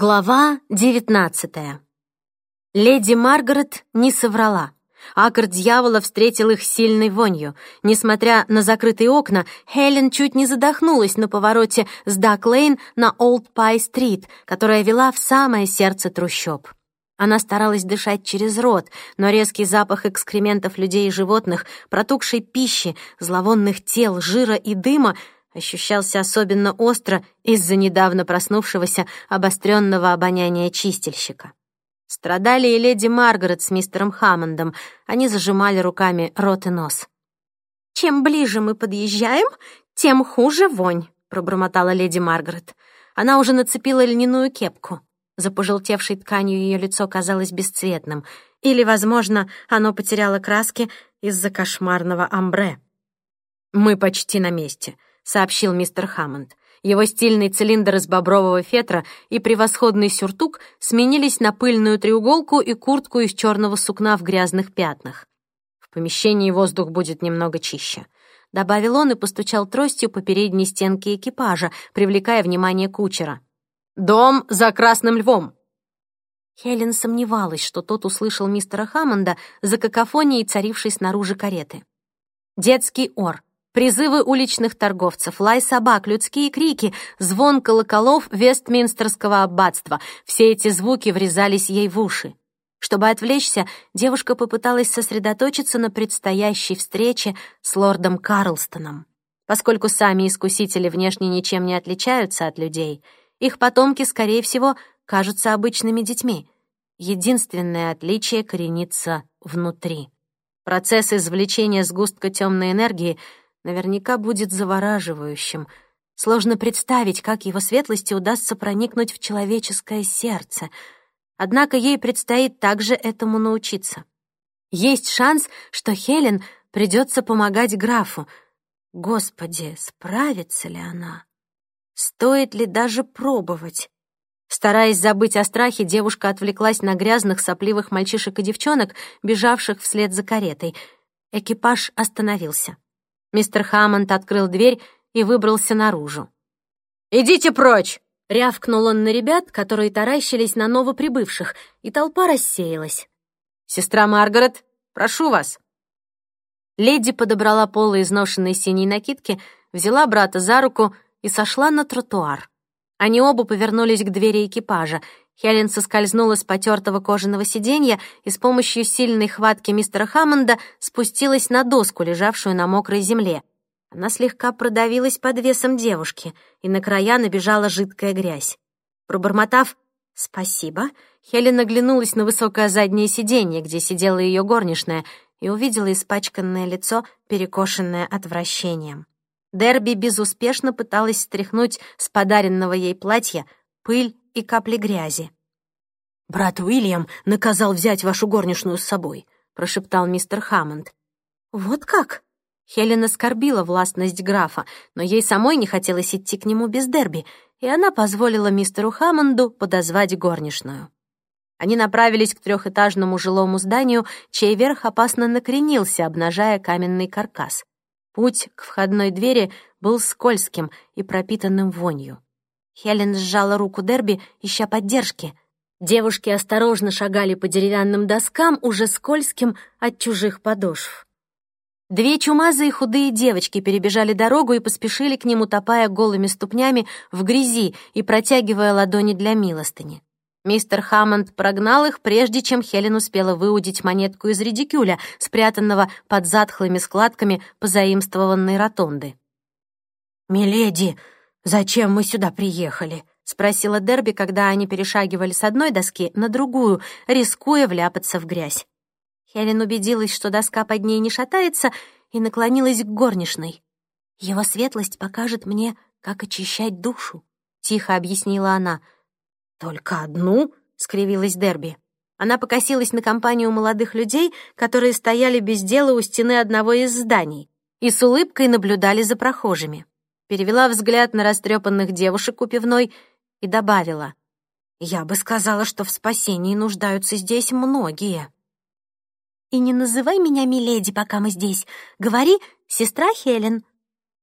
Глава девятнадцатая. Леди Маргарет не соврала. Акр дьявола встретил их сильной вонью. Несмотря на закрытые окна, Хелен чуть не задохнулась на повороте с Дак-Лейн на Олд Пай-стрит, которая вела в самое сердце трущоб. Она старалась дышать через рот, но резкий запах экскрементов людей и животных, протухшей пищи, зловонных тел, жира и дыма — ощущался особенно остро из-за недавно проснувшегося обостренного обоняния чистильщика. Страдали и леди Маргарет с мистером Хаммондом. Они зажимали руками рот и нос. «Чем ближе мы подъезжаем, тем хуже вонь», — пробормотала леди Маргарет. Она уже нацепила льняную кепку. За пожелтевшей тканью ее лицо казалось бесцветным. Или, возможно, оно потеряло краски из-за кошмарного амбре. «Мы почти на месте», сообщил мистер Хаммонд. Его стильный цилиндр из бобрового фетра и превосходный сюртук сменились на пыльную треуголку и куртку из черного сукна в грязных пятнах. В помещении воздух будет немного чище. Добавил он и постучал тростью по передней стенке экипажа, привлекая внимание кучера. «Дом за красным львом!» Хелен сомневалась, что тот услышал мистера Хаммонда за какофонией, царившей снаружи кареты. Детский ор — Призывы уличных торговцев, лай собак, людские крики, звон колоколов Вестминстерского аббатства — все эти звуки врезались ей в уши. Чтобы отвлечься, девушка попыталась сосредоточиться на предстоящей встрече с лордом Карлстоном. Поскольку сами искусители внешне ничем не отличаются от людей, их потомки, скорее всего, кажутся обычными детьми. Единственное отличие коренится внутри. Процесс извлечения сгустка темной энергии — наверняка будет завораживающим. Сложно представить, как его светлости удастся проникнуть в человеческое сердце. Однако ей предстоит также этому научиться. Есть шанс, что Хелен придется помогать графу. Господи, справится ли она? Стоит ли даже пробовать? Стараясь забыть о страхе, девушка отвлеклась на грязных, сопливых мальчишек и девчонок, бежавших вслед за каретой. Экипаж остановился. Мистер Хаммонд открыл дверь и выбрался наружу. «Идите прочь!» — рявкнул он на ребят, которые таращились на новоприбывших, и толпа рассеялась. «Сестра Маргарет, прошу вас!» Леди подобрала полы изношенной синей накидки, взяла брата за руку и сошла на тротуар. Они оба повернулись к двери экипажа. Хелен соскользнула с потертого кожаного сиденья и с помощью сильной хватки мистера Хаммонда спустилась на доску, лежавшую на мокрой земле. Она слегка продавилась под весом девушки, и на края набежала жидкая грязь. Пробормотав «спасибо», Хелен оглянулась на высокое заднее сиденье, где сидела ее горничная, и увидела испачканное лицо, перекошенное отвращением. Дерби безуспешно пыталась стряхнуть с подаренного ей платья пыль и капли грязи. «Брат Уильям наказал взять вашу горничную с собой», — прошептал мистер Хаммонд. «Вот как?» Хелен оскорбила властность графа, но ей самой не хотелось идти к нему без Дерби, и она позволила мистеру Хаммонду подозвать горничную. Они направились к трехэтажному жилому зданию, чей верх опасно накренился, обнажая каменный каркас. Путь к входной двери был скользким и пропитанным вонью. Хелен сжала руку Дерби, ища поддержки. Девушки осторожно шагали по деревянным доскам, уже скользким от чужих подошв. Две чумазые худые девочки перебежали дорогу и поспешили к нему, топая голыми ступнями в грязи и протягивая ладони для милостыни. Мистер Хаммонд прогнал их, прежде чем Хелен успела выудить монетку из редикюля, спрятанного под затхлыми складками позаимствованной ротонды. «Миледи, зачем мы сюда приехали?» — спросила Дерби, когда они перешагивали с одной доски на другую, рискуя вляпаться в грязь. Хелен убедилась, что доска под ней не шатается, и наклонилась к горничной. «Его светлость покажет мне, как очищать душу», — тихо объяснила она — «Только одну?» — скривилась Дерби. Она покосилась на компанию молодых людей, которые стояли без дела у стены одного из зданий и с улыбкой наблюдали за прохожими. Перевела взгляд на растрепанных девушек у пивной и добавила. «Я бы сказала, что в спасении нуждаются здесь многие». «И не называй меня Миледи, пока мы здесь. Говори, сестра Хелен».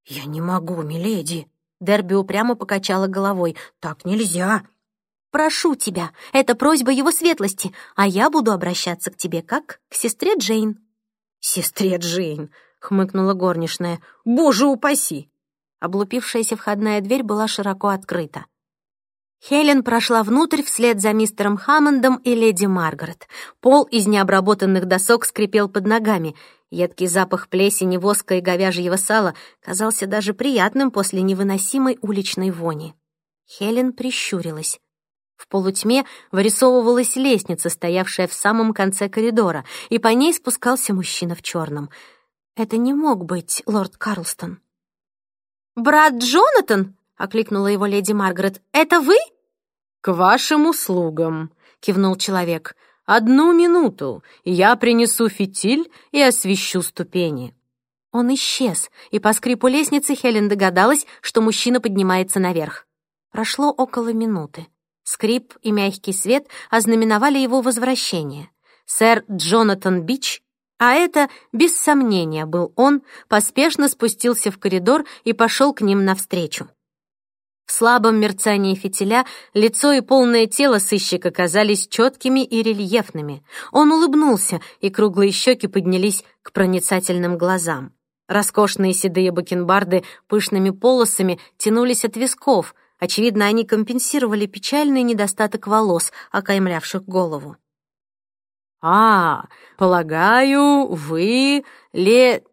«Я не могу, Миледи». Дерби упрямо покачала головой. «Так нельзя. прошу тебя, это просьба его светлости, а я буду обращаться к тебе как к сестре Джейн». «Сестре Джейн», — хмыкнула горничная, — «боже упаси!» Облупившаяся входная дверь была широко открыта. Хелен прошла внутрь вслед за мистером Хаммондом и леди Маргарет. Пол из необработанных досок скрипел под ногами. Едкий запах плесени, воска и говяжьего сала казался даже приятным после невыносимой уличной вони. Хелен прищурилась. В полутьме вырисовывалась лестница, стоявшая в самом конце коридора, и по ней спускался мужчина в черном. Это не мог быть лорд Карлстон. «Брат Джонатан!» — окликнула его леди Маргарет. «Это вы?» «К вашим услугам», — кивнул человек. «Одну минуту, я принесу фитиль и освещу ступени». Он исчез, и по скрипу лестницы Хелен догадалась, что мужчина поднимается наверх. Прошло около минуты. Скрип и мягкий свет ознаменовали его возвращение. Сэр Джонатан Бич, а это, без сомнения, был он, поспешно спустился в коридор и пошел к ним навстречу. В слабом мерцании фитиля лицо и полное тело сыщика казались четкими и рельефными. Он улыбнулся, и круглые щеки поднялись к проницательным глазам. Роскошные седые бакенбарды пышными полосами тянулись от висков. Очевидно, они компенсировали печальный недостаток волос, окаймлявших голову. «А, полагаю, вы ле...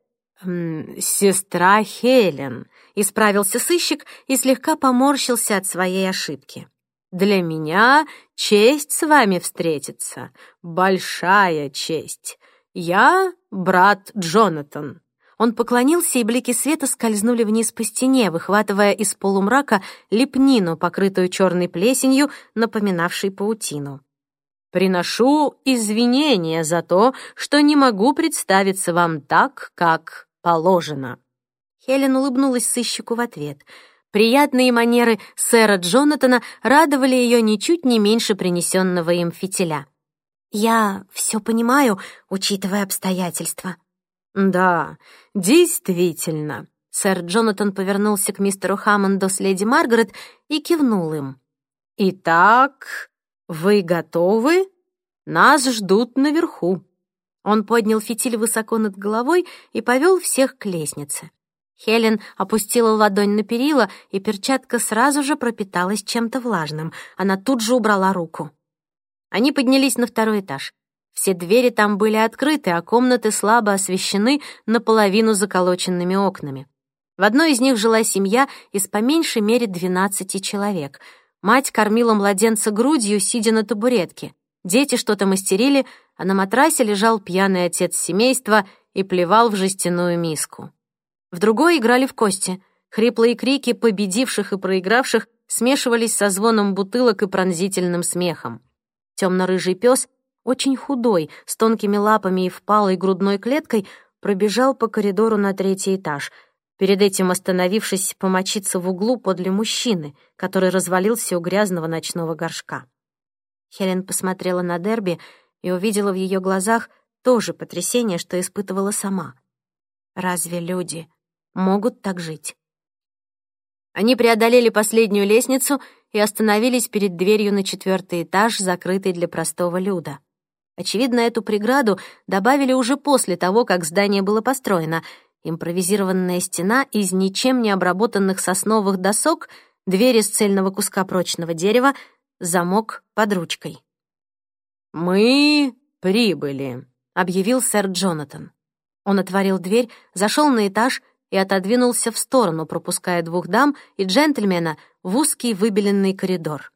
сестра Хелен», — исправился сыщик и слегка поморщился от своей ошибки. «Для меня честь с вами встретиться, большая честь. Я брат Джонатан». Он поклонился, и блики света скользнули вниз по стене, выхватывая из полумрака лепнину, покрытую черной плесенью, напоминавшей паутину. «Приношу извинения за то, что не могу представиться вам так, как положено». Хелен улыбнулась сыщику в ответ. Приятные манеры сэра Джонатана радовали ее ничуть не меньше принесенного им фитиля. «Я все понимаю, учитывая обстоятельства». «Да, действительно». Сэр Джонатан повернулся к мистеру Хаммонду с леди Маргарет и кивнул им. «Итак, вы готовы? Нас ждут наверху». Он поднял фитиль высоко над головой и повел всех к лестнице. Хелен опустила ладонь на перила, и перчатка сразу же пропиталась чем-то влажным. Она тут же убрала руку. Они поднялись на второй этаж. Все двери там были открыты, а комнаты слабо освещены наполовину заколоченными окнами. В одной из них жила семья из по меньшей мере двенадцати человек. Мать кормила младенца грудью, сидя на табуретке. Дети что-то мастерили, а на матрасе лежал пьяный отец семейства и плевал в жестяную миску. В другой играли в кости. Хриплые крики победивших и проигравших смешивались со звоном бутылок и пронзительным смехом. Темно-рыжий пес, очень худой, с тонкими лапами и впалой грудной клеткой, пробежал по коридору на третий этаж, перед этим остановившись помочиться в углу подле мужчины, который развалился у грязного ночного горшка. Хелен посмотрела на Дерби и увидела в ее глазах то же потрясение, что испытывала сама. Разве люди могут так жить. Они преодолели последнюю лестницу и остановились перед дверью на четвертый этаж, закрытой для простого люда. Очевидно, эту преграду добавили уже после того, как здание было построено. Импровизированная стена из ничем не обработанных сосновых досок, дверь из цельного куска прочного дерева, замок под ручкой. «Мы прибыли», — объявил сэр Джонатан. Он отворил дверь, зашел на этаж и отодвинулся в сторону, пропуская двух дам и джентльмена в узкий выбеленный коридор.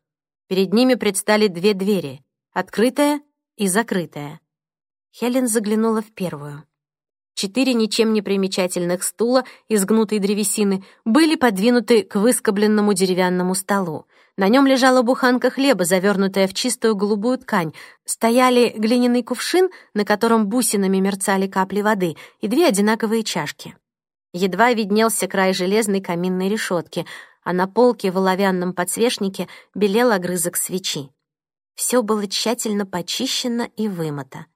Перед ними предстали две двери — открытая и закрытая. Хелен заглянула в первую. Четыре ничем не примечательных стула из гнутой древесины были подвинуты к выскобленному деревянному столу. На нем лежала буханка хлеба, завернутая в чистую голубую ткань. Стояли глиняный кувшин, на котором бусинами мерцали капли воды, и две одинаковые чашки. Едва виднелся край железной каминной решетки, а на полке в оловянном подсвечнике белел огрызок свечи. Все было тщательно почищено и вымыто.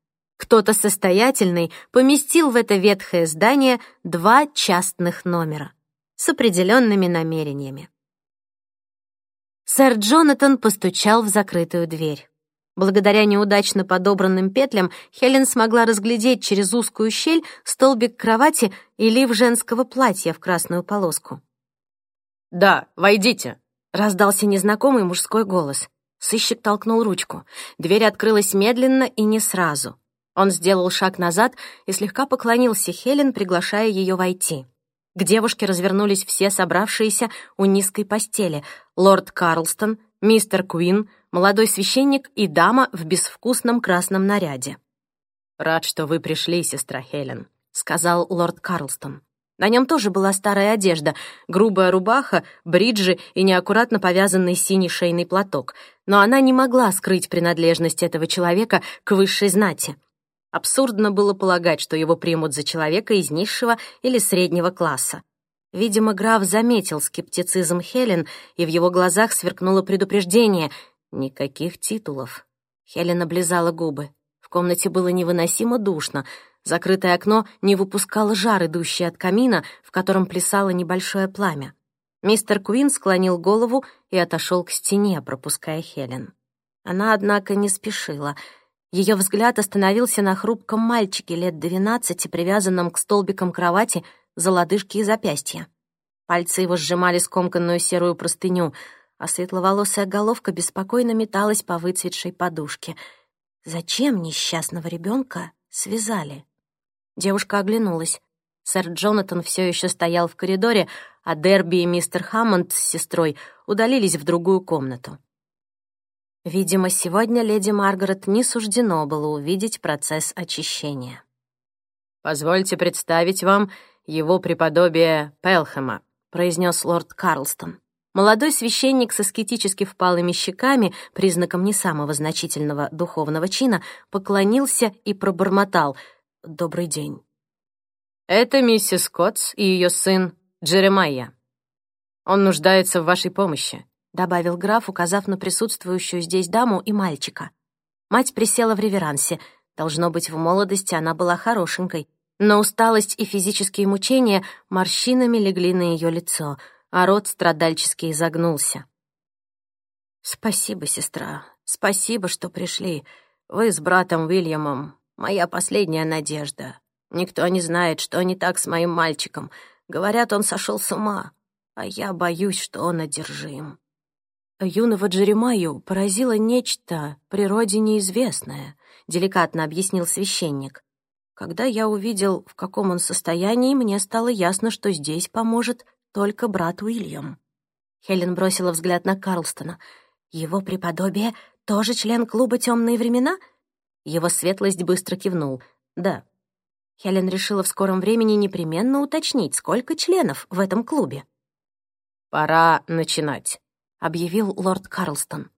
Кто-то состоятельный поместил в это ветхое здание два частных номера с определенными намерениями. Сэр Джонатан постучал в закрытую дверь. Благодаря неудачно подобранным петлям Хелен смогла разглядеть через узкую щель столбик кровати и лиф женского платья в красную полоску. «Да, войдите», — раздался незнакомый мужской голос. Сыщик толкнул ручку. Дверь открылась медленно и не сразу. Он сделал шаг назад и слегка поклонился Хелен, приглашая ее войти. К девушке развернулись все собравшиеся у низкой постели. Лорд Карлстон, мистер Куин, молодой священник и дама в безвкусном красном наряде. «Рад, что вы пришли, сестра Хелен», — сказал лорд Карлстон. На нем тоже была старая одежда, грубая рубаха, бриджи и неаккуратно повязанный синий шейный платок, но она не могла скрыть принадлежность этого человека к высшей знати. Абсурдно было полагать, что его примут за человека из низшего или среднего класса. Видимо, граф заметил скептицизм Хелен, и в его глазах сверкнуло предупреждение. Никаких титулов. Хелен облизала губы. В комнате было невыносимо душно. Закрытое окно не выпускало жар, идущий от камина, в котором плясало небольшое пламя. Мистер Куин склонил голову и отошел к стене, пропуская Хелен. Она, однако, не спешила — ее взгляд остановился на хрупком мальчике лет двенадцати, привязанном к столбикам кровати за лодыжки и запястья. Пальцы его сжимали скомканную серую простыню, а светловолосая головка беспокойно металась по выцветшей подушке. Зачем несчастного ребенка связали? Девушка оглянулась. Сэр Джонатан все еще стоял в коридоре, а Дерби и мистер Хаммонд с сестрой удалились в другую комнату. Видимо, сегодня леди Маргарет не суждено было увидеть процесс очищения. «Позвольте представить вам его преподобие Пелхэма», произнес лорд Карлстон. Молодой священник с аскетически впалыми щеками, признаком не самого значительного духовного чина, поклонился и пробормотал «Добрый день». «Это миссис Скоттс и ее сын Джеремайя. Он нуждается в вашей помощи. — добавил граф, указав на присутствующую здесь даму и мальчика. Мать присела в реверансе. Должно быть, в молодости она была хорошенькой. Но усталость и физические мучения морщинами легли на ее лицо, а рот страдальчески изогнулся. «Спасибо, сестра, спасибо, что пришли. Вы с братом Уильямом — моя последняя надежда. Никто не знает, что не так с моим мальчиком. Говорят, он сошел с ума, а я боюсь, что он одержим». Юного Джеремаю поразило нечто природе неизвестное, деликатно объяснил священник. Когда я увидел, в каком он состоянии, мне стало ясно, что здесь поможет только брат Уильям. Хелен бросила взгляд на Карлстона. Его преподобие тоже член клуба «Темные времена»? Его светлость быстро кивнул. «Да». Хелен решила в скором времени непременно уточнить, сколько членов в этом клубе. «Пора начинать», объявил лорд Карлстон.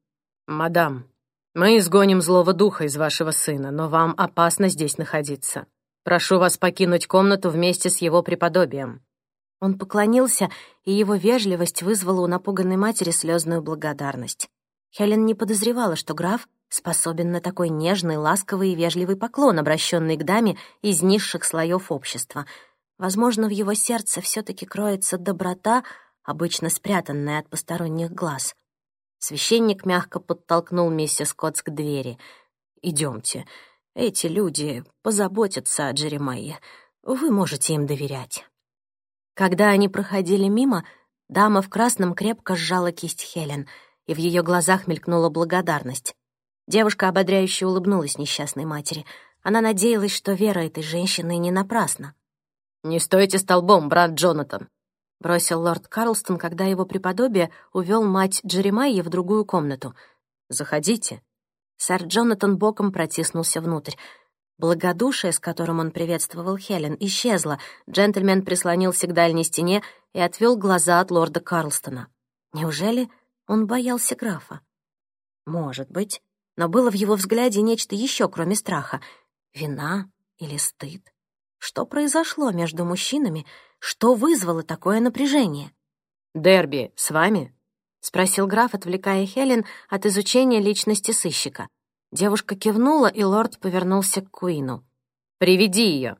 «Мадам, мы изгоним злого духа из вашего сына, но вам опасно здесь находиться. Прошу вас покинуть комнату вместе с его преподобием». Он поклонился, и его вежливость вызвала у напуганной матери слезную благодарность. Хелен не подозревала, что граф способен на такой нежный, ласковый и вежливый поклон, обращенный к даме из низших слоев общества. Возможно, в его сердце все таки кроется доброта, обычно спрятанная от посторонних глаз. Священник мягко подтолкнул миссис Котс к двери. «Идемте. Эти люди позаботятся о Джеремайе. Вы можете им доверять». Когда они проходили мимо, дама в красном крепко сжала кисть Хелен, и в ее глазах мелькнула благодарность. Девушка ободряюще улыбнулась несчастной матери. Она надеялась, что вера этой женщины не напрасна. «Не стойте столбом, брат Джонатан», бросил лорд Карлстон, когда его преподобие увел мать Джеремайи в другую комнату. «Заходите». Сэр Джонатан боком протиснулся внутрь. Благодушие, с которым он приветствовал Хелен, исчезло. Джентльмен прислонился к дальней стене и отвел глаза от лорда Карлстона. Неужели он боялся графа? Может быть. Но было в его взгляде нечто еще, кроме страха. Вина или стыд? Что произошло между мужчинами, что вызвало такое напряжение? «Дерби с вами?» — спросил граф, отвлекая Хелен от изучения личности сыщика. Девушка кивнула, и лорд повернулся к Куину. «Приведи ее.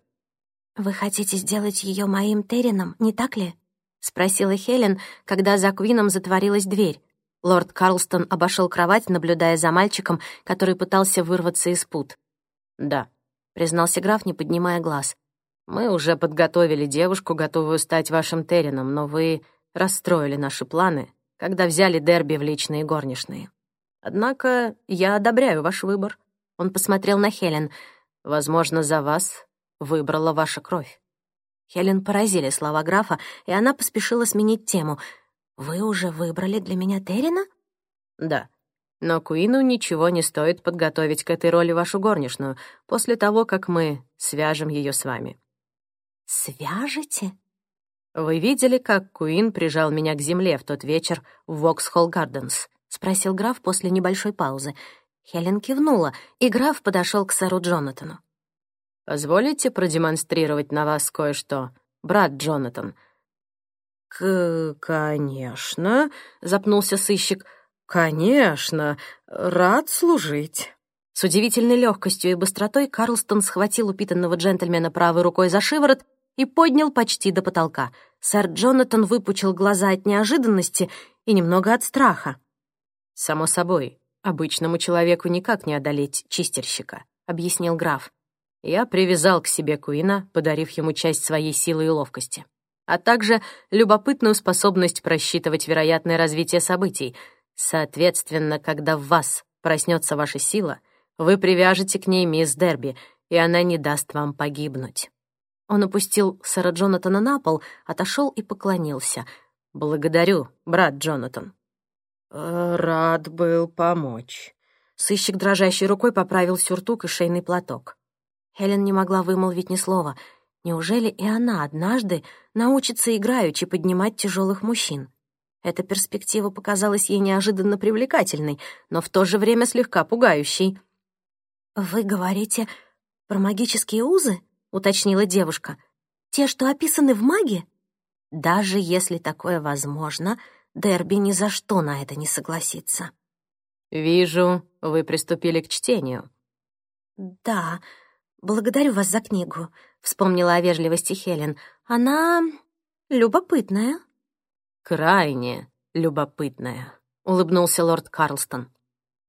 «Вы хотите сделать ее моим Террином, не так ли?» — спросила Хелен, когда за Куином затворилась дверь. Лорд Карлстон обошел кровать, наблюдая за мальчиком, который пытался вырваться из пут. «Да», — признался граф, не поднимая глаз. «Мы уже подготовили девушку, готовую стать вашим Терином, но вы расстроили наши планы, когда взяли Дерби в личные горничные. Однако я одобряю ваш выбор». Он посмотрел на Хелен. «Возможно, за вас выбрала ваша кровь». Хелен поразили слова графа, и она поспешила сменить тему. «Вы уже выбрали для меня Террина?» «Да. Но Куину ничего не стоит подготовить к этой роли вашу горничную после того, как мы свяжем ее с вами». «Свяжете?» «Вы видели, как Куин прижал меня к земле в тот вечер в Воксхолл Гарденс?» — спросил граф после небольшой паузы. Хелен кивнула, и граф подошел к сэру Джонатану. «Позволите продемонстрировать на вас кое-что, брат Джонатан?» «К... конечно», — запнулся сыщик. «Конечно, рад служить». С удивительной легкостью и быстротой Карлстон схватил упитанного джентльмена правой рукой за шиворот и поднял почти до потолка. Сэр Джонатан выпучил глаза от неожиданности и немного от страха. «Само собой, обычному человеку никак не одолеть чистерщика», — объяснил граф. Я привязал к себе Куина, подарив ему часть своей силы и ловкости, а также любопытную способность просчитывать вероятное развитие событий. Соответственно, когда в вас проснется ваша сила, вы привяжете к ней мисс Дерби, и она не даст вам погибнуть. Он опустил сэра Джонатана на пол, отошел и поклонился. «Благодарю, брат Джонатан». «Э, «Рад был помочь». Сыщик дрожащей рукой поправил сюртук и шейный платок. Хелен не могла вымолвить ни слова. Неужели и она однажды научится играючи поднимать тяжелых мужчин? Эта перспектива показалась ей неожиданно привлекательной, но в то же время слегка пугающей. «Вы говорите про магические узы?» — уточнила девушка. «Те, что описаны в маге?» Даже если такое возможно, Дерби ни за что на это не согласится. «Вижу, вы приступили к чтению». «Да, благодарю вас за книгу», — вспомнила о вежливости Хелен. «Она любопытная». «Крайне любопытная», — улыбнулся лорд Карлстон.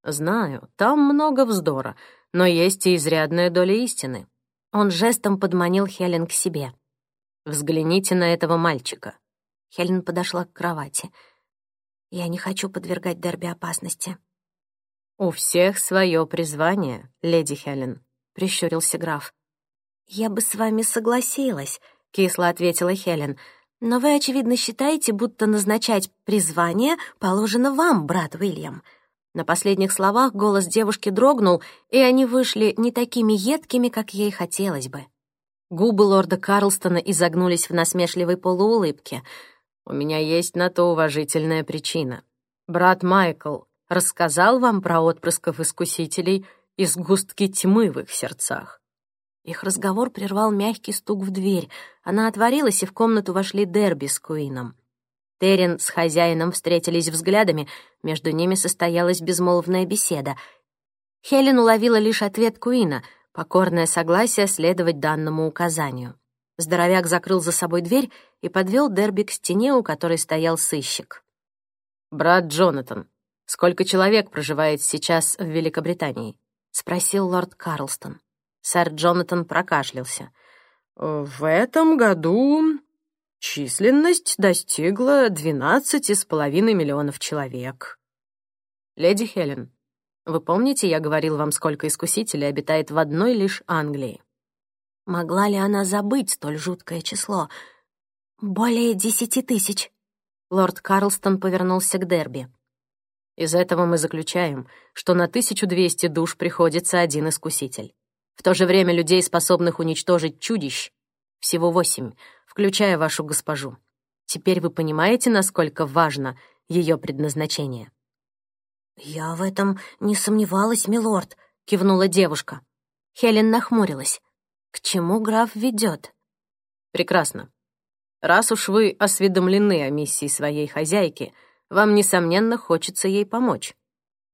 «Знаю, там много вздора, но есть и изрядная доля истины». Он жестом подманил Хелен к себе. «Взгляните на этого мальчика». Хелен подошла к кровати. «Я не хочу подвергать Дерби опасности». «У всех свое призвание, леди Хелен», — прищурился граф. «Я бы с вами согласилась», — кисло ответила Хелен. «Но вы, очевидно, считаете, будто назначать призвание положено вам, брат Уильям». На последних словах голос девушки дрогнул, и они вышли не такими едкими, как ей хотелось бы. Губы лорда Карлстона изогнулись в насмешливой полуулыбке. «У меня есть на то уважительная причина. Брат Майкл рассказал вам про отпрысков искусителей из густки тьмы в их сердцах?» Их разговор прервал мягкий стук в дверь. Она отворилась, и в комнату вошли Дерби с Куином. Терен с хозяином встретились взглядами, между ними состоялась безмолвная беседа. Хелен уловила лишь ответ Куина, покорное согласие следовать данному указанию. Здоровяк закрыл за собой дверь и подвел Дерби к стене, у которой стоял сыщик. «Брат Джонатан, сколько человек проживает сейчас в Великобритании?» — спросил лорд Карлстон. Сэр Джонатан прокашлялся. «В этом году численность достигла двенадцати с половиной миллионов человек». «Леди Хелен, вы помните, я говорил вам, сколько искусителей обитает в одной лишь Англии?» Могла ли она забыть столь жуткое число? «Более десяти тысяч». Лорд Карлстон повернулся к Дерби. «Из этого мы заключаем, что на 1200 душ приходится один искуситель. В то же время людей, способных уничтожить чудищ, всего восемь, включая вашу госпожу. Теперь вы понимаете, насколько важно ее предназначение?» «Я в этом не сомневалась, милорд», — кивнула девушка. Хелен нахмурилась. «К чему граф ведет?» «Прекрасно. Раз уж вы осведомлены о миссии своей хозяйки, вам, несомненно, хочется ей помочь».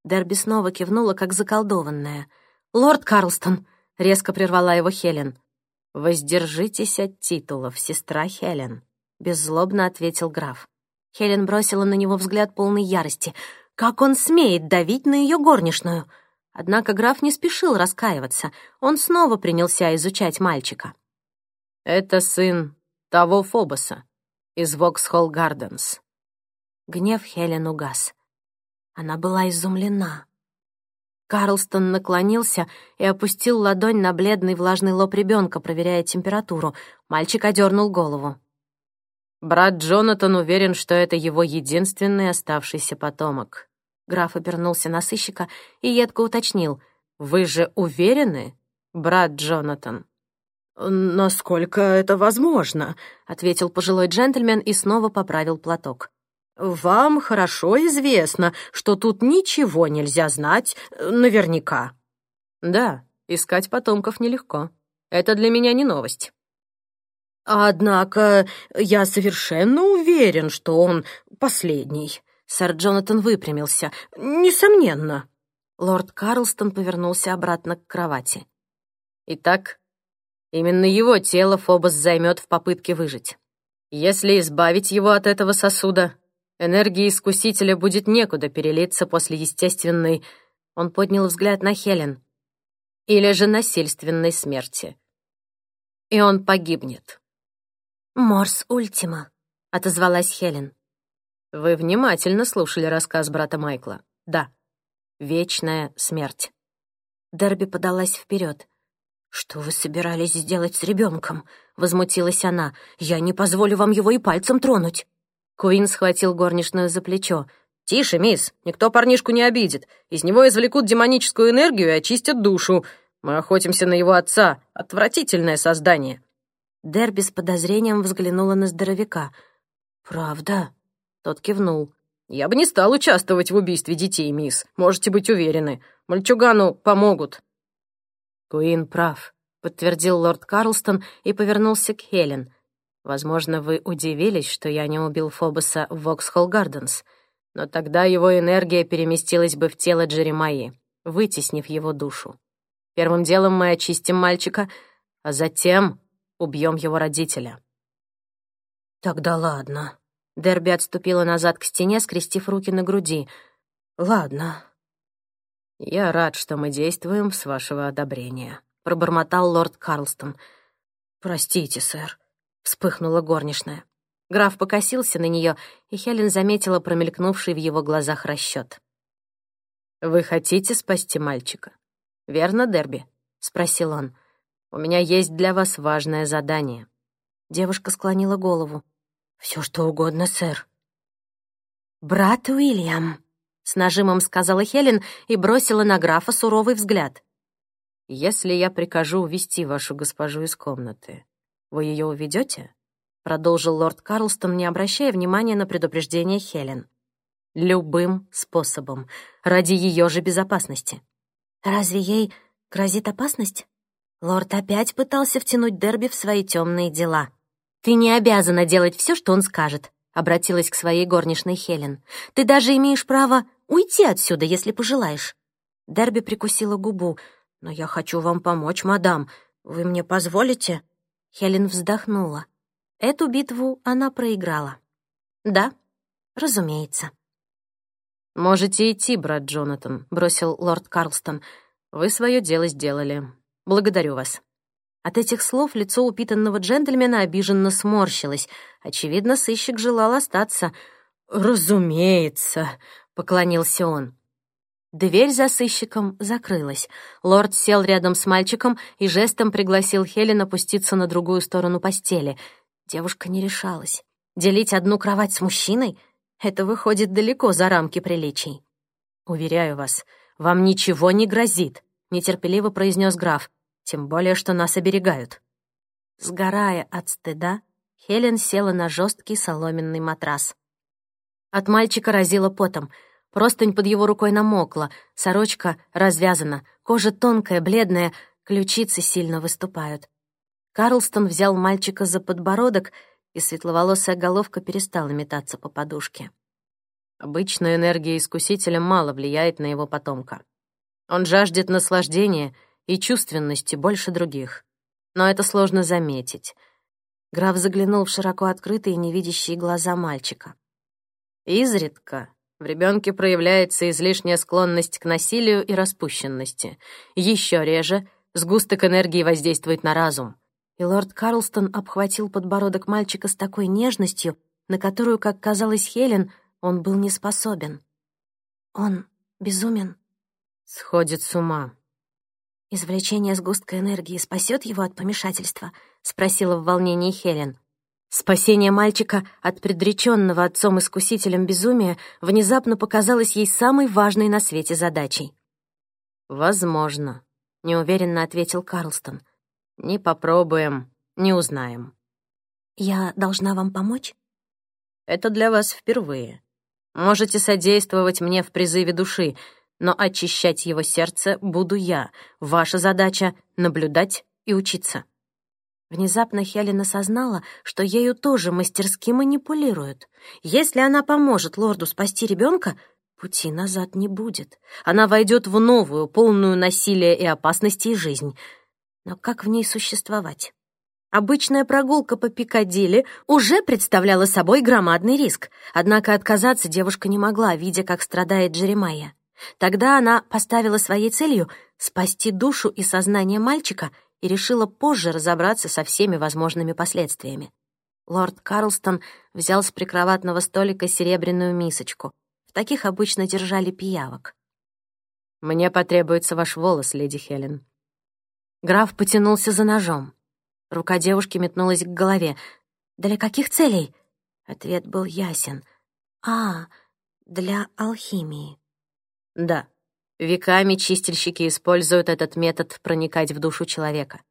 Дерби снова кивнула, как заколдованная. «Лорд Карлстон!» Резко прервала его Хелен. «Воздержитесь от титулов, сестра Хелен», — беззлобно ответил граф. Хелен бросила на него взгляд полной ярости. Как он смеет давить на ее горничную? Однако граф не спешил раскаиваться. Он снова принялся изучать мальчика. «Это сын того Фобоса из Воксхолл Гарденс». Гнев Хелен угас. Она была изумлена. Карлстон наклонился и опустил ладонь на бледный влажный лоб ребенка, проверяя температуру. Мальчик одернул голову. Брат Джонатан уверен, что это его единственный оставшийся потомок. Граф обернулся на сыщика и едко уточнил. «Вы же уверены, брат Джонатан?» «Насколько это возможно?» — ответил пожилой джентльмен и снова поправил платок. «Вам хорошо известно, что тут ничего нельзя знать наверняка». «Да, искать потомков нелегко. Это для меня не новость». «Однако я совершенно уверен, что он последний». Сэр Джонатан выпрямился. «Несомненно». Лорд Карлстон повернулся обратно к кровати. «Итак, именно его тело Фобос займет в попытке выжить. Если избавить его от этого сосуда, энергии Искусителя будет некуда перелиться после естественной...» Он поднял взгляд на Хелен. «Или же насильственной смерти. И он погибнет». «Морс Ультима», — отозвалась Хелен. «Вы внимательно слушали рассказ брата Майкла. Да, вечная смерть». Дерби подалась вперед. «Что вы собирались сделать с ребенком? возмутилась она. «Я не позволю вам его и пальцем тронуть». Куин схватил горничную за плечо. «Тише, мисс, никто парнишку не обидит. Из него извлекут демоническую энергию и очистят душу. Мы охотимся на его отца. Отвратительное создание». Дерби с подозрением взглянула на здоровяка. «Правда?» Тот кивнул. «Я бы не стал участвовать в убийстве детей, мисс. Можете быть уверены. Мальчугану помогут». «Куин прав», — подтвердил лорд Карлстон и повернулся к Хелен. «Возможно, вы удивились, что я не убил Фобоса в Воксхолл Гарденс, но тогда его энергия переместилась бы в тело Джеремайи, вытеснив его душу. Первым делом мы очистим мальчика, а затем убьем его родителя». «Тогда ладно». Дерби отступила назад к стене, скрестив руки на груди. «Ладно». «Я рад, что мы действуем с вашего одобрения», — пробормотал лорд Карлстон. «Простите, сэр», — вспыхнула горничная. Граф покосился на нее, и Хелен заметила промелькнувший в его глазах расчет. «Вы хотите спасти мальчика? Верно, Дерби?» — спросил он. У меня есть для вас важное задание». Девушка склонила голову. Все что угодно, сэр». «Брат Уильям», — с нажимом сказала Хелен и бросила на графа суровый взгляд. «Если я прикажу увести вашу госпожу из комнаты, вы ее уведете? продолжил лорд Карлстон, не обращая внимания на предупреждение Хелен. «Любым способом, ради ее же безопасности». «Разве ей грозит опасность?» Лорд опять пытался втянуть Дерби в свои темные дела. «Ты не обязана делать все, что он скажет», — обратилась к своей горничной Хелен. «Ты даже имеешь право уйти отсюда, если пожелаешь». Дерби прикусила губу. «Но я хочу вам помочь, мадам. Вы мне позволите?» Хелен вздохнула. Эту битву она проиграла. «Да, разумеется». «Можете идти, брат Джонатан», — бросил лорд Карлстон. «Вы свое дело сделали. Благодарю вас». От этих слов лицо упитанного джентльмена обиженно сморщилось. Очевидно, сыщик желал остаться. «Разумеется», — поклонился он. Дверь за сыщиком закрылась. Лорд сел рядом с мальчиком и жестом пригласил Хелен опуститься на другую сторону постели. Девушка не решалась. Делить одну кровать с мужчиной — это выходит далеко за рамки приличий. «Уверяю вас, вам ничего не грозит», — нетерпеливо произнес граф тем более, что нас оберегают». Сгорая от стыда, Хелен села на жесткий соломенный матрас. От мальчика разило потом. Простынь под его рукой намокла, сорочка развязана, кожа тонкая, бледная, ключицы сильно выступают. Карлстон взял мальчика за подбородок, и светловолосая головка перестала метаться по подушке. Обычная энергия искусителя мало влияет на его потомка. Он жаждет наслаждения — и чувственности больше других. Но это сложно заметить. Граф заглянул в широко открытые невидящие глаза мальчика. Изредка В ребенке проявляется излишняя склонность к насилию и распущенности. Еще реже сгусток энергии воздействует на разум. И лорд Карлстон обхватил подбородок мальчика с такой нежностью, на которую, как казалось Хелен, он был не способен. Он безумен. Сходит с ума. «Извлечение сгустка энергии спасет его от помешательства?» — спросила в волнении Хелен. Спасение мальчика от предреченного отцом-искусителем безумия внезапно показалось ей самой важной на свете задачей. «Возможно», — неуверенно ответил Карлстон. «Не попробуем, не узнаем». «Я должна вам помочь?» «Это для вас впервые. Можете содействовать мне в призыве души, но очищать его сердце буду я. Ваша задача — наблюдать и учиться». Внезапно Хелен осознала, что ею тоже мастерски манипулируют. Если она поможет лорду спасти ребенка, пути назад не будет. Она войдет в новую, полную насилия и опасностей жизнь. Но как в ней существовать? Обычная прогулка по Пикадилли уже представляла собой громадный риск, однако отказаться девушка не могла, видя, как страдает Джеремайя. Тогда она поставила своей целью спасти душу и сознание мальчика и решила позже разобраться со всеми возможными последствиями. Лорд Карлстон взял с прикроватного столика серебряную мисочку. В таких обычно держали пиявок. «Мне потребуется ваш волос, леди Хелен». Граф потянулся за ножом. Рука девушки метнулась к голове. «Для каких целей?» Ответ был ясен. «А, для алхимии». Да, веками чистильщики используют этот метод проникать в душу человека.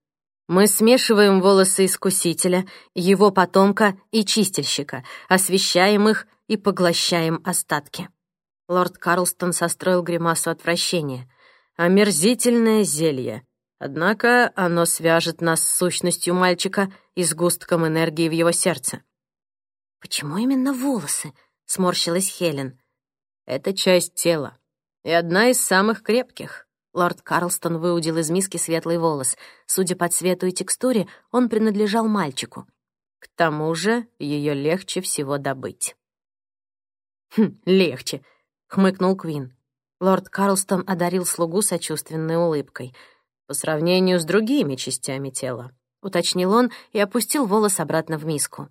Мы смешиваем волосы искусителя, его потомка и чистильщика, освещаем их и поглощаем остатки. Лорд Карлстон состроил гримасу отвращения. Омерзительное зелье. Однако оно свяжет нас с сущностью мальчика и сгустком энергии в его сердце. «Почему именно волосы?» — сморщилась Хелен. «Это часть тела и одна из самых крепких». Лорд Карлстон выудил из миски светлый волос. Судя по цвету и текстуре, он принадлежал мальчику. К тому же ее легче всего добыть. «Хм, легче», — хмыкнул Квин. Лорд Карлстон одарил слугу сочувственной улыбкой. «По сравнению с другими частями тела», — уточнил он и опустил волос обратно в миску.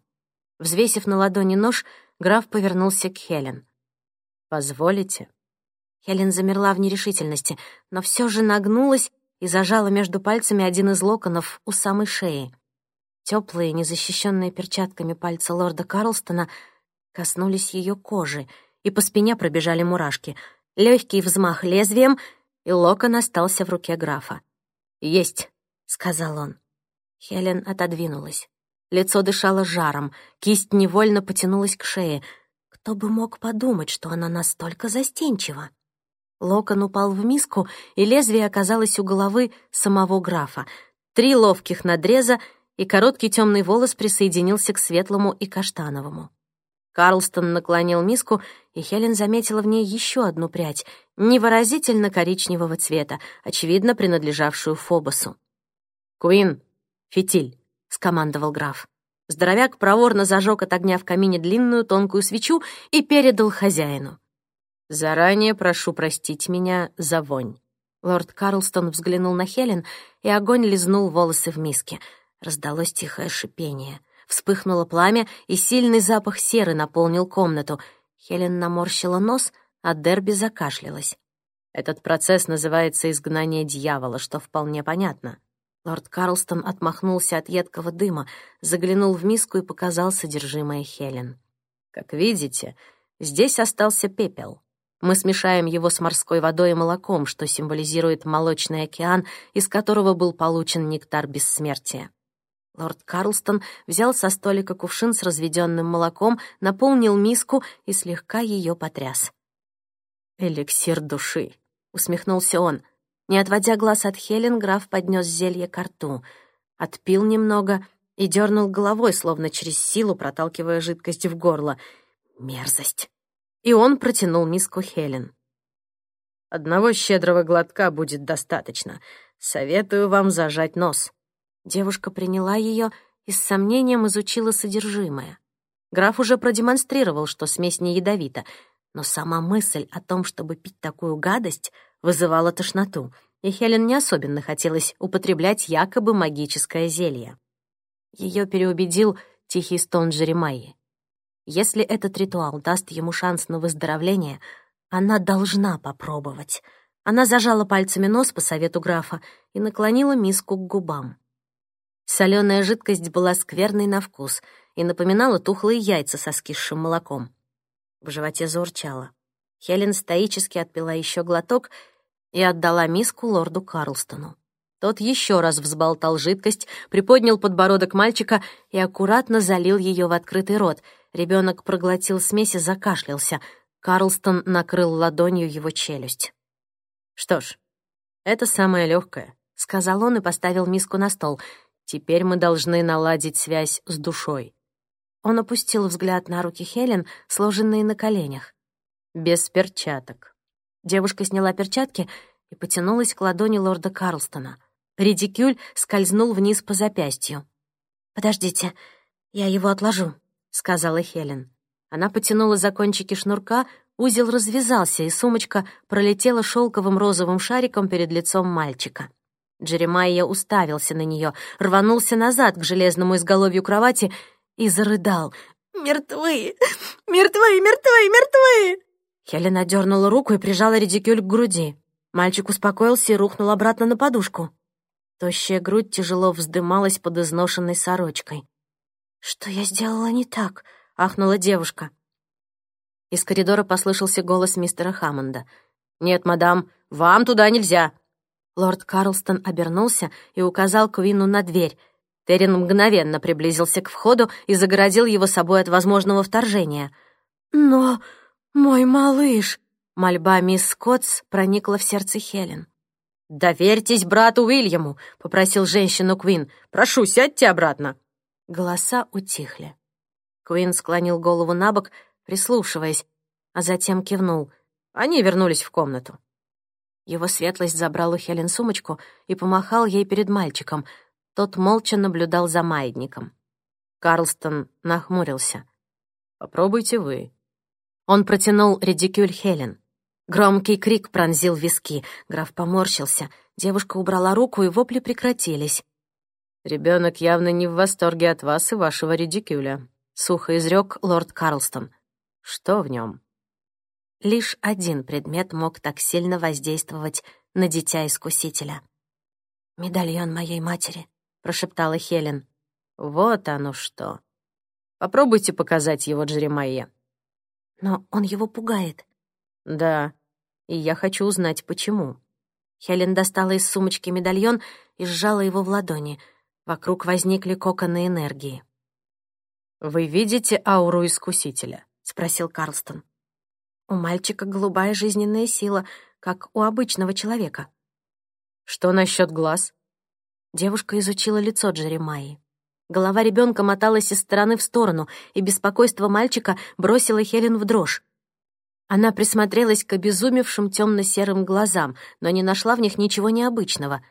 Взвесив на ладони нож, граф повернулся к Хелен. «Позволите?» Хелен замерла в нерешительности, но все же нагнулась и зажала между пальцами один из локонов у самой шеи. Теплые, незащищенные перчатками пальцы лорда Карлстона коснулись ее кожи, и по спине пробежали мурашки. Легкий взмах лезвием, и локон остался в руке графа. «Есть», — сказал он. Хелен отодвинулась. Лицо дышало жаром, кисть невольно потянулась к шее. Кто бы мог подумать, что она настолько застенчива? Локон упал в миску, и лезвие оказалось у головы самого графа. Три ловких надреза, и короткий темный волос присоединился к светлому и каштановому. Карлстон наклонил миску, и Хелен заметила в ней еще одну прядь, невыразительно коричневого цвета, очевидно принадлежавшую Фобосу. «Куин, фитиль», — скомандовал граф. Здоровяк проворно зажег от огня в камине длинную тонкую свечу и передал хозяину. «Заранее прошу простить меня за вонь». Лорд Карлстон взглянул на Хелен, и огонь лизнул волосы в миске. Раздалось тихое шипение. Вспыхнуло пламя, и сильный запах серы наполнил комнату. Хелен наморщила нос, а Дерби закашлялась. «Этот процесс называется изгнание дьявола, что вполне понятно». Лорд Карлстон отмахнулся от едкого дыма, заглянул в миску и показал содержимое Хелен. «Как видите, здесь остался пепел. Мы смешаем его с морской водой и молоком, что символизирует молочный океан, из которого был получен нектар бессмертия. Лорд Карлстон взял со столика кувшин с разведенным молоком, наполнил миску и слегка ее потряс. «Эликсир души», — усмехнулся он. Не отводя глаз от Хелен, граф поднес зелье к рту, отпил немного и дернул головой, словно через силу проталкивая жидкость в горло. Мерзость! И он протянул миску Хелен. «Одного щедрого глотка будет достаточно. Советую вам зажать нос». Девушка приняла ее и с сомнением изучила содержимое. Граф уже продемонстрировал, что смесь не ядовита, но сама мысль о том, чтобы пить такую гадость, вызывала тошноту, и Хелен не особенно хотелось употреблять якобы магическое зелье. Ее переубедил тихий стон Джеремайи. Если этот ритуал даст ему шанс на выздоровление, она должна попробовать. Она зажала пальцами нос по совету графа и наклонила миску к губам. Соленая жидкость была скверной на вкус и напоминала тухлые яйца со скисшим молоком. В животе заурчало. Хелен стоически отпила еще глоток и отдала миску лорду Карлстону. Тот еще раз взболтал жидкость, приподнял подбородок мальчика и аккуратно залил ее в открытый рот. Ребенок проглотил смесь и закашлялся. Карлстон накрыл ладонью его челюсть. «Что ж, это самое легкое», — сказал он и поставил миску на стол. «Теперь мы должны наладить связь с душой». Он опустил взгляд на руки Хелен, сложенные на коленях. «Без перчаток». Девушка сняла перчатки и потянулась к ладони лорда Карлстона. Редикюль скользнул вниз по запястью. «Подождите, я его отложу», — сказала Хелен. Она потянула за кончики шнурка, узел развязался, и сумочка пролетела шелковым розовым шариком перед лицом мальчика. Джеремайя уставился на нее, рванулся назад к железному изголовью кровати и зарыдал. «Мертвы! Мертвы! Мертвы! Мертвы!» Хелена дернула руку и прижала редикюль к груди. Мальчик успокоился и рухнул обратно на подушку. Тощая грудь тяжело вздымалась под изношенной сорочкой. «Что я сделала не так?» — ахнула девушка. Из коридора послышался голос мистера Хаммонда. «Нет, мадам, вам туда нельзя!» Лорд Карлстон обернулся и указал Куину на дверь. Террин мгновенно приблизился к входу и загородил его собой от возможного вторжения. «Но мой малыш!» Мольба мисс Скоттс проникла в сердце Хелен. «Доверьтесь брату Уильяму», — попросил женщину Квин. «Прошу, сядьте обратно». Голоса утихли. Куин склонил голову на бок прислушиваясь, а затем кивнул. Они вернулись в комнату. Его светлость забрал у Хелен сумочку и помахал ей перед мальчиком. Тот молча наблюдал за маятником. Карлстон нахмурился. «Попробуйте вы». Он протянул редикюль Хелен. Громкий крик пронзил виски. Граф поморщился. Девушка убрала руку, и вопли прекратились. «Ребенок явно не в восторге от вас и вашего редикюля», — сухо изрек лорд Карлстон. Что в нем? Лишь один предмет мог так сильно воздействовать на дитя-искусителя. «Медальон моей матери», — прошептала Хелен. «Вот оно что. Попробуйте показать его Джеремайе». «Но он его пугает». «Да, и я хочу узнать, почему». Хелен достала из сумочки медальон и сжала его в ладони. Вокруг возникли коконы энергии. «Вы видите ауру Искусителя?» — спросил Карлстон. «У мальчика голубая жизненная сила, как у обычного человека». «Что насчет глаз?» Девушка изучила лицо Джеремайи. Голова ребенка моталась из стороны в сторону, и беспокойство мальчика бросило Хелен в дрожь. Она присмотрелась к обезумевшим темно-серым глазам, но не нашла в них ничего необычного.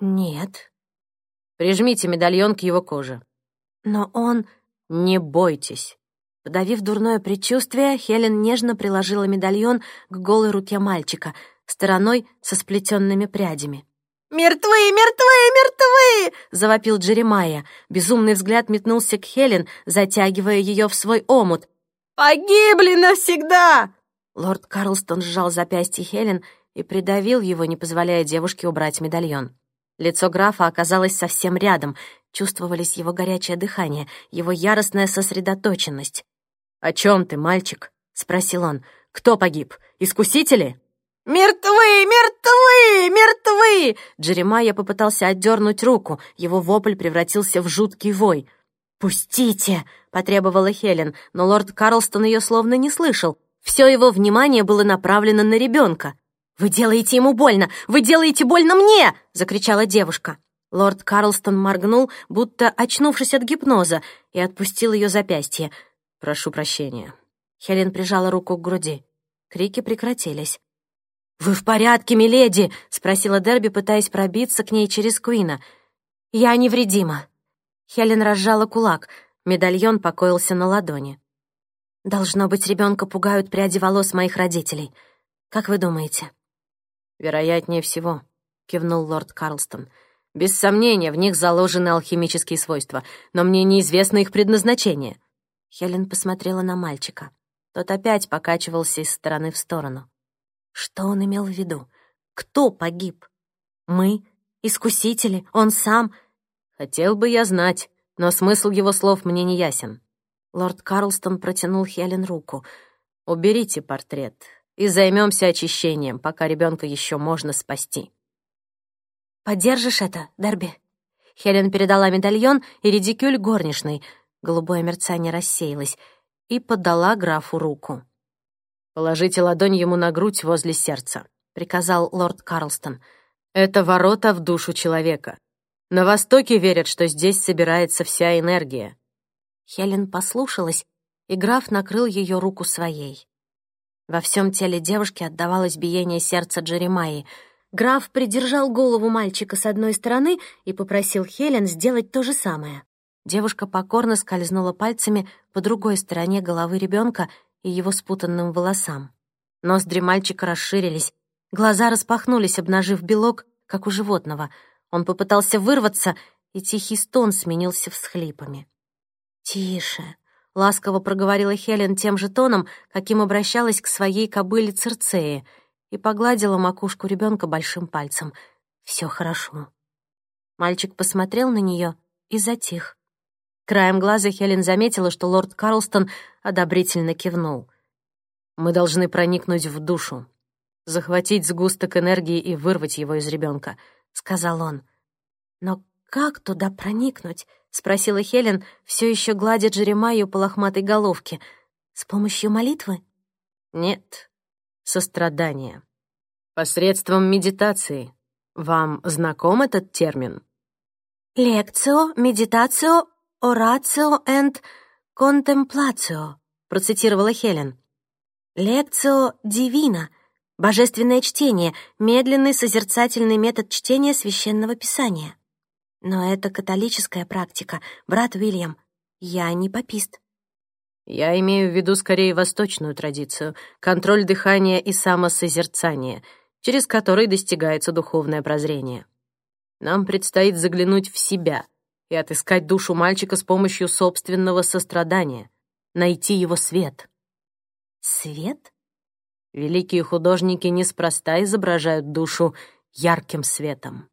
«Нет». «Прижмите медальон к его коже». «Но он...» «Не бойтесь». Подавив дурное предчувствие, Хелен нежно приложила медальон к голой руке мальчика, стороной со сплетенными прядями. «Мертвы, мертвы, мертвы!» — завопил Джеремайя. Безумный взгляд метнулся к Хелен, затягивая ее в свой омут. «Погибли навсегда!» Лорд Карлстон сжал запястье Хелен и придавил его, не позволяя девушке убрать медальон. Лицо графа оказалось совсем рядом, чувствовались его горячее дыхание, его яростная сосредоточенность. «О чем ты, мальчик?» — спросил он. «Кто погиб? Искусители?» «Мертвы! Мертвы! Мертвы!» Джеремайя попытался отдернуть руку. Его вопль превратился в жуткий вой. «Пустите!» — потребовала Хелен, но лорд Карлстон ее словно не слышал. Все его внимание было направлено на ребенка. «Вы делаете ему больно! Вы делаете больно мне!» — закричала девушка. Лорд Карлстон моргнул, будто очнувшись от гипноза, и отпустил ее запястье — «Прошу прощения». Хелен прижала руку к груди. Крики прекратились. «Вы в порядке, миледи?» — спросила Дерби, пытаясь пробиться к ней через Куина. «Я невредима». Хелен разжала кулак. Медальон покоился на ладони. Должно быть, ребенка пугают пряди волос моих родителей. Как вы думаете?» «Вероятнее всего», — кивнул лорд Карлстон. «Без сомнения, в них заложены алхимические свойства, но мне неизвестно их предназначение». Хелен посмотрела на мальчика. Тот опять покачивался из стороны в сторону. Что он имел в виду? Кто погиб? Мы? Искусители? Он сам? Хотел бы я знать, но смысл его слов мне не ясен. Лорд Карлстон протянул Хелен руку. «Уберите портрет и займемся очищением, пока ребенка еще можно спасти». «Поддержишь это, Дарби?» Хелен передала медальон и редикюль горничной. Голубое мерцание рассеялось и подала графу руку. «Положите ладонь ему на грудь возле сердца», — приказал лорд Карлстон. «Это ворота в душу человека. На Востоке верят, что здесь собирается вся энергия. Хелен послушалась, и граф накрыл ее руку своей. Во всем теле девушки отдавалось биение сердца Джеремаи. Граф придержал голову мальчика с одной стороны и попросил Хелен сделать то же самое. Девушка покорно скользнула пальцами по другой стороне головы ребенка и его спутанным волосам. Ноздри мальчика расширились, глаза распахнулись, обнажив белок, как у животного. Он попытался вырваться, и тихий стон сменился всхлипами. «Тише», — ласково проговорила Хелен тем же тоном, каким обращалась к своей кобыле Церцеи, и погладила макушку ребенка большим пальцем. «Все хорошо». Мальчик посмотрел на нее и затих. Краем глаза Хелен заметила, что лорд Карлстон одобрительно кивнул. «Мы должны проникнуть в душу, захватить сгусток энергии и вырвать его из ребенка», — сказал он. «Но как туда проникнуть?» — спросила Хелен, все еще гладя Джеремаю по лохматой головке. «С помощью молитвы?» «Нет, сострадания. Посредством медитации. Вам знаком этот термин?» «Лекцио, медитацио, орацио энд контемплацио», — процитировала Хелен. «Лекцио дивина» — божественное чтение, медленный созерцательный метод чтения священного писания. Но это католическая практика, брат Уильям. Я не попист. Я имею в виду скорее восточную традицию, контроль дыхания и самосозерцание, через который достигается духовное прозрение. Нам предстоит заглянуть в себя и отыскать душу мальчика с помощью собственного сострадания, найти его свет. Свет? Великие художники неспроста изображают душу ярким светом.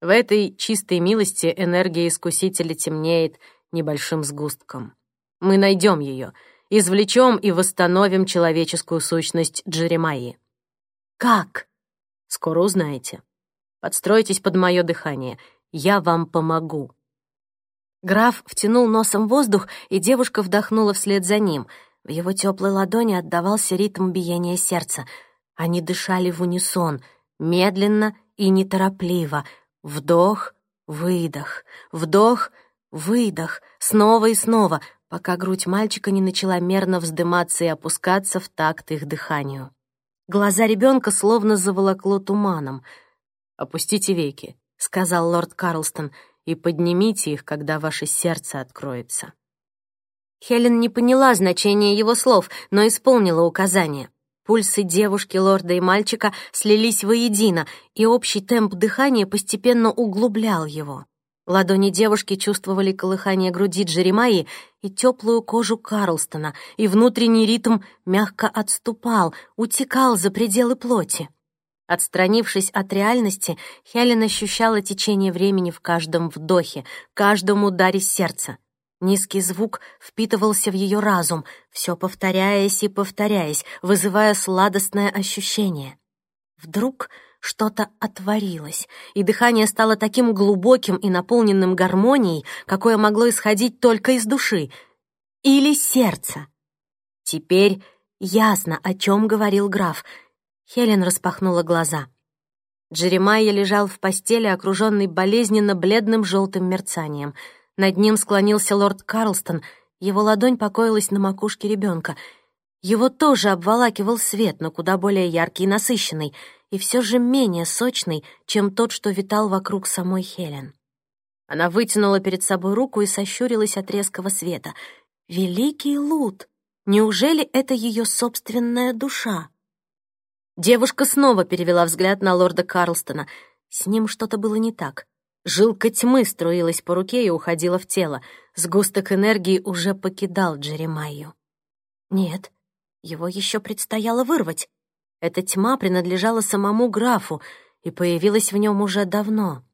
В этой чистой милости энергия искусителя темнеет небольшим сгустком. Мы найдем ее, извлечем и восстановим человеческую сущность Джеремаи. Как? Скоро узнаете. Подстройтесь под мое дыхание. Я вам помогу. Граф втянул носом воздух, и девушка вдохнула вслед за ним. В его теплой ладони отдавался ритм биения сердца. Они дышали в унисон, медленно и неторопливо — Вдох, выдох, вдох, выдох, снова и снова, пока грудь мальчика не начала мерно вздыматься и опускаться в такт их дыханию. Глаза ребенка словно заволокло туманом. «Опустите веки», — сказал лорд Карлстон, «и поднимите их, когда ваше сердце откроется». Хелен не поняла значения его слов, но исполнила указание. Пульсы девушки, лорда и мальчика слились воедино, и общий темп дыхания постепенно углублял его. Ладони девушки чувствовали колыхание груди Джеремаи и теплую кожу Карлстона, и внутренний ритм мягко отступал, утекал за пределы плоти. Отстранившись от реальности, Хелен ощущала течение времени в каждом вдохе, каждом ударе сердца. Низкий звук впитывался в ее разум, все повторяясь и повторяясь, вызывая сладостное ощущение. Вдруг что-то отворилось, и дыхание стало таким глубоким и наполненным гармонией, какое могло исходить только из души или сердца. Теперь ясно, о чем говорил граф. Хелен распахнула глаза. Джеремайя лежал в постели, окруженный болезненно бледным желтым мерцанием — над ним склонился лорд Карлстон, его ладонь покоилась на макушке ребенка. Его тоже обволакивал свет, но куда более яркий и насыщенный, и все же менее сочный, чем тот, что витал вокруг самой Хелен. Она вытянула перед собой руку и сощурилась от резкого света. «Великий Лут! Неужели это ее собственная душа? Девушка снова перевела взгляд на лорда Карлстона. С ним что-то было не так. Жилка тьмы струилась по руке и уходила в тело. Сгусток энергии уже покидал Джеремайю. Нет, его еще предстояло вырвать. Эта тьма принадлежала самому графу и появилась в нем уже давно.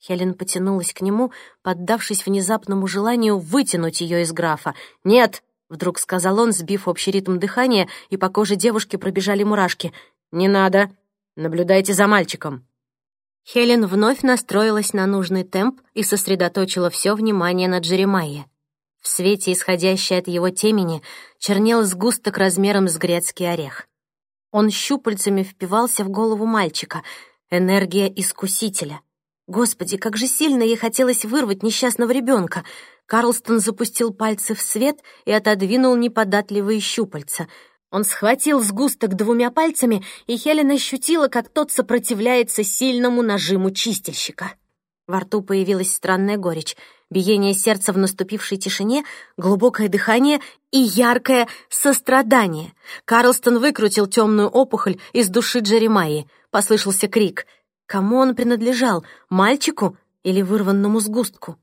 Хелен потянулась к нему, поддавшись внезапному желанию вытянуть ее из графа. «Нет!» — вдруг сказал он, сбив общий ритм дыхания, и по коже девушки пробежали мурашки. «Не надо. Наблюдайте за мальчиком». Хелен вновь настроилась на нужный темп и сосредоточила все внимание на Джеремайе. В свете, исходящей от его темени, чернел сгусток размером с грецкий орех. Он щупальцами впивался в голову мальчика. Энергия искусителя. Господи, как же сильно ей хотелось вырвать несчастного ребенка. Карлстон запустил пальцы в свет и отодвинул неподатливые щупальца. Он схватил сгусток двумя пальцами, и Хелен ощутила, как тот сопротивляется сильному нажиму чистильщика. Во рту появилась странная горечь, биение сердца в наступившей тишине, глубокое дыхание и яркое сострадание. Карлстон выкрутил темную опухоль из души Джеремайи. Послышался крик. Кому он принадлежал, мальчику или вырванному сгустку?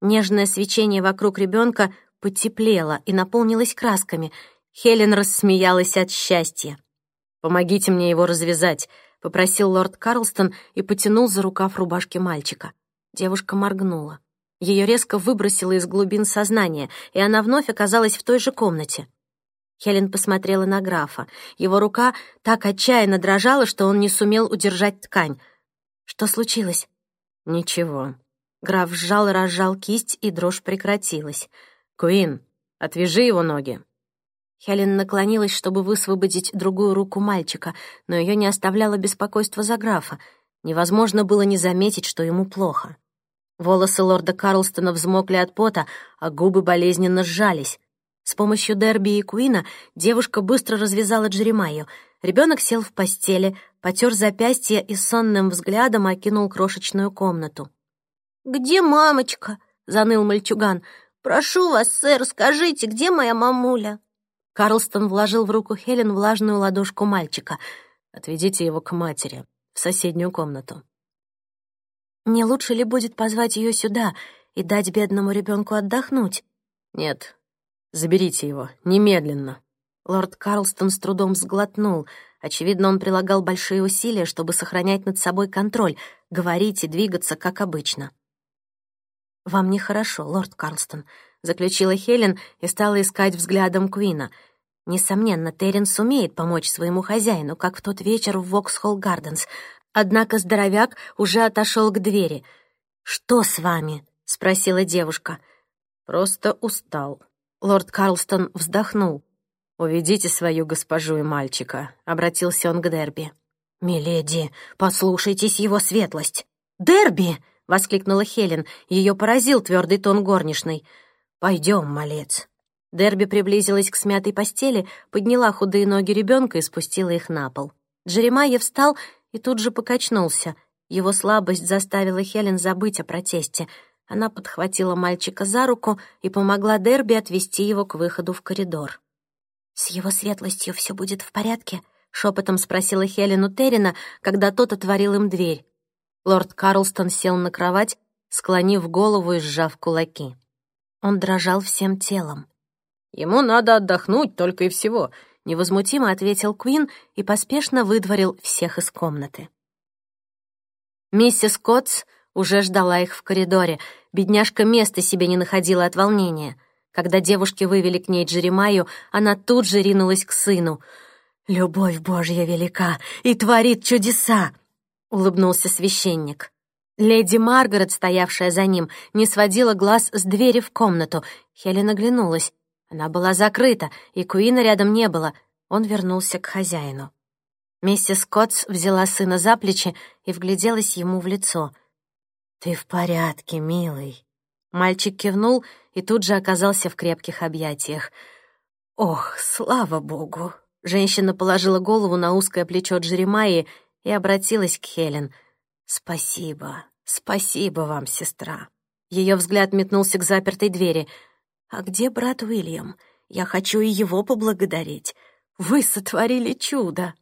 Нежное свечение вокруг ребенка потеплело и наполнилось красками. Хелен рассмеялась от счастья. «Помогите мне его развязать», — попросил лорд Карлстон и потянул за рукав рубашки мальчика. Девушка моргнула. Ее резко выбросило из глубин сознания, и она вновь оказалась в той же комнате. Хелен посмотрела на графа. Его рука так отчаянно дрожала, что он не сумел удержать ткань. Что случилось? Ничего. Граф сжал и разжал кисть, и дрожь прекратилась. «Куин, отвяжи его ноги». Хелен наклонилась, чтобы высвободить другую руку мальчика, но ее не оставляло беспокойство за графа. Невозможно было не заметить, что ему плохо. Волосы лорда Карлстона взмокли от пота, а губы болезненно сжались. С помощью Дерби и Куина девушка быстро развязала Джеремаю. Ребенок сел в постели, потер запястье и сонным взглядом окинул крошечную комнату. «Где мамочка?» — заныл мальчуган. «Прошу вас, сэр, скажите, где моя мамуля?» Карлстон вложил в руку Хелен влажную ладошку мальчика. «Отведите его к матери, в соседнюю комнату». «Не лучше ли будет позвать ее сюда и дать бедному ребенку отдохнуть?» «Нет, заберите его, немедленно». Лорд Карлстон с трудом сглотнул. Очевидно, он прилагал большие усилия, чтобы сохранять над собой контроль, говорить и двигаться, как обычно. «Вам нехорошо, лорд Карлстон», — заключила Хелен и стала искать взглядом Куина. Несомненно, Террен сумеет помочь своему хозяину, как в тот вечер в Воксхолл Гарденс. Однако здоровяк уже отошел к двери. «Что с вами?» — спросила девушка. «Просто устал». Лорд Карлстон вздохнул. «Уведите свою госпожу и мальчика», — обратился он к Дерби. «Миледи, послушайтесь его светлость!» «Дерби!» — воскликнула Хелен. Ее поразил твердый тон горничной. «Пойдем, малец». Дерби приблизилась к смятой постели, подняла худые ноги ребенка и спустила их на пол. Джеремайя встал и тут же покачнулся. Его слабость заставила Хелен забыть о протесте. Она подхватила мальчика за руку и помогла Дерби отвести его к выходу в коридор. «С его светлостью все будет в порядке?» — шепотом спросила Хелен у Террина, когда тот отворил им дверь. Лорд Карлстон сел на кровать, склонив голову и сжав кулаки. Он дрожал всем телом. «Ему надо отдохнуть только и всего», — невозмутимо ответил Куин и поспешно выдворил всех из комнаты. Миссис Котс уже ждала их в коридоре. Бедняжка места себе не находила от волнения — когда девушки вывели к ней Джеремаю, она тут же ринулась к сыну. «Любовь Божья велика и творит чудеса!» — улыбнулся священник. Леди Маргарет, стоявшая за ним, не сводила глаз с двери в комнату. Хелен оглянулась. Она была закрыта, и Куина рядом не было. Он вернулся к хозяину. Миссис Котс взяла сына за плечи и вгляделась ему в лицо. «Ты в порядке, милый?» Мальчик кивнул и тут же оказался в крепких объятиях. «Ох, слава богу!» Женщина положила голову на узкое плечо Джеремаи и обратилась к Хелен. «Спасибо, спасибо вам, сестра». Ее взгляд метнулся к запертой двери. «А где брат Уильям? Я хочу и его поблагодарить. Вы сотворили чудо!»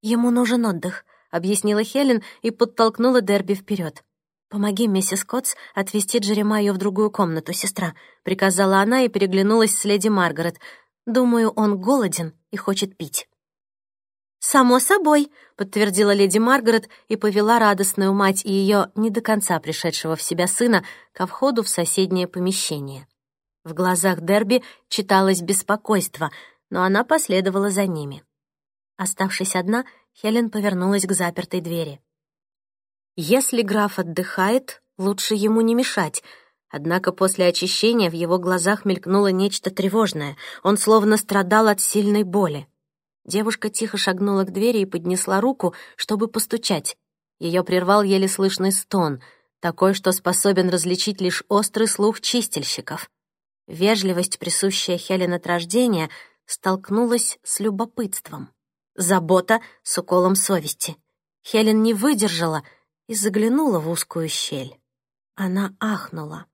«Ему нужен отдых», — объяснила Хелен и подтолкнула Дерби вперед. «Помоги миссис Котс отвезти Джеремаю в другую комнату, сестра», — приказала она и переглянулась с леди Маргарет. «Думаю, он голоден и хочет пить». «Само собой», — подтвердила леди Маргарет и повела радостную мать и ее не до конца пришедшего в себя сына ко входу в соседнее помещение. В глазах Дерби читалось беспокойство, но она последовала за ними. Оставшись одна, Хелен повернулась к запертой двери. Если граф отдыхает, лучше ему не мешать. Однако после очищения в его глазах мелькнуло нечто тревожное. Он словно страдал от сильной боли. Девушка тихо шагнула к двери и поднесла руку, чтобы постучать. Ее прервал еле слышный стон, такой, что способен различить лишь острый слух чистильщиков. Вежливость, присущая Хелен от рождения, столкнулась с любопытством. Забота с уколом совести. Хелен не выдержала и заглянула в узкую щель. Она ахнула.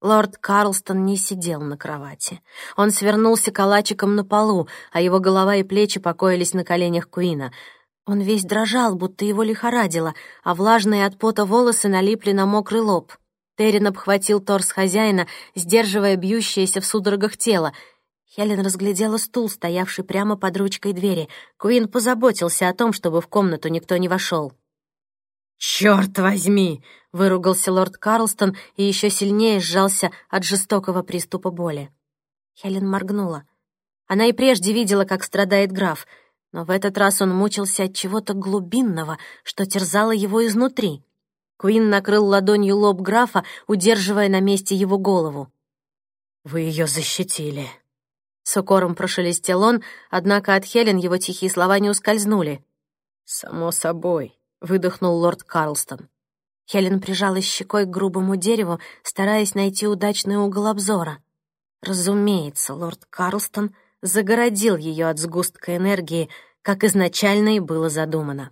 Лорд Карлстон не сидел на кровати. Он свернулся калачиком на полу, а его голова и плечи покоились на коленях Куина. Он весь дрожал, будто его лихорадило, а влажные от пота волосы налипли на мокрый лоб. Террин обхватил торс хозяина, сдерживая бьющееся в судорогах тело. Хелен разглядела стул, стоявший прямо под ручкой двери. Куин позаботился о том, чтобы в комнату никто не вошел. «Черт возьми!» — выругался лорд Карлстон и еще сильнее сжался от жестокого приступа боли. Хелен моргнула. Она и прежде видела, как страдает граф, но в этот раз он мучился от чего-то глубинного, что терзало его изнутри. Куин накрыл ладонью лоб графа, удерживая на месте его голову. «Вы ее защитили», — с укором прошелестел он, однако от Хелен его тихие слова не ускользнули. «Само собой», — выдохнул лорд Карлстон. Хелен прижалась щекой к грубому дереву, стараясь найти удачный угол обзора. Разумеется, лорд Карлстон загородил ее от сгустка энергии, как изначально и было задумано.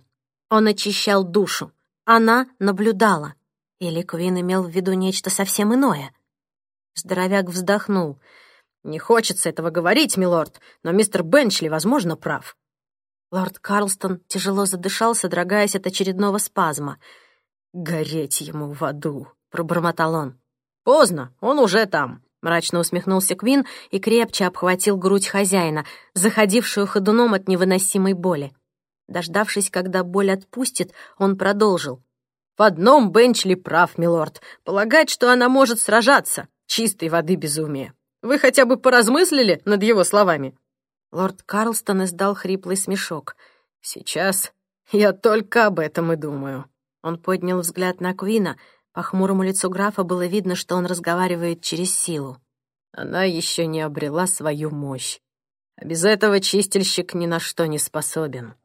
Он очищал душу. Она наблюдала. Или Куин имел в виду нечто совсем иное? Здоровяк вздохнул. «Не хочется этого говорить, милорд, но мистер Бенчли, возможно, прав. Лорд Карлстон тяжело задышал, содрогаясь от очередного спазма. «Гореть ему в аду», — пробормотал он. «Поздно, он уже там», — мрачно усмехнулся Квин и крепче обхватил грудь хозяина, заходившую ходуном от невыносимой боли. Дождавшись, когда боль отпустит, он продолжил. «В одном Бенчли прав, милорд. Полагать, что она может сражаться. Чистой воды безумие. Вы хотя бы поразмыслили над его словами?» Лорд Карлстон издал хриплый смешок. «Сейчас я только об этом и думаю». Он поднял взгляд на Квина. По хмурому лицу графа было видно, что он разговаривает через силу. Она еще не обрела свою мощь. А без этого чистильщик ни на что не способен.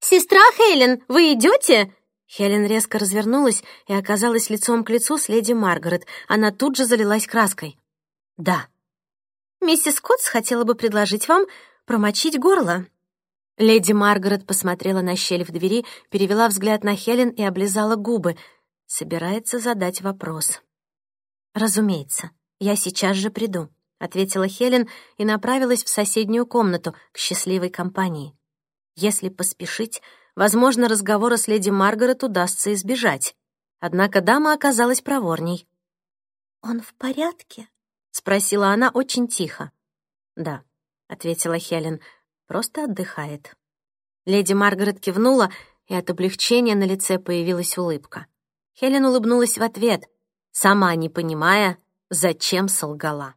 «Сестра Хелен, вы идете?» Хелен резко развернулась и оказалась лицом к лицу с леди Маргарет. Она тут же залилась краской. «Да», Миссис Котс хотела бы предложить вам промочить горло». Леди Маргарет посмотрела на щель в двери, перевела взгляд на Хелен и облизала губы. Собирается задать вопрос. «Разумеется, я сейчас же приду», — ответила Хелен и направилась в соседнюю комнату к счастливой компании. Если поспешить, возможно, разговора с леди Маргарет удастся избежать. Однако дама оказалась проворней. «Он в порядке?» — спросила она очень тихо. «Да», — ответила Хелен, — «просто отдыхает». Леди Маргарет кивнула, и от облегчения на лице появилась улыбка. Хелен улыбнулась в ответ, сама не понимая, зачем солгала.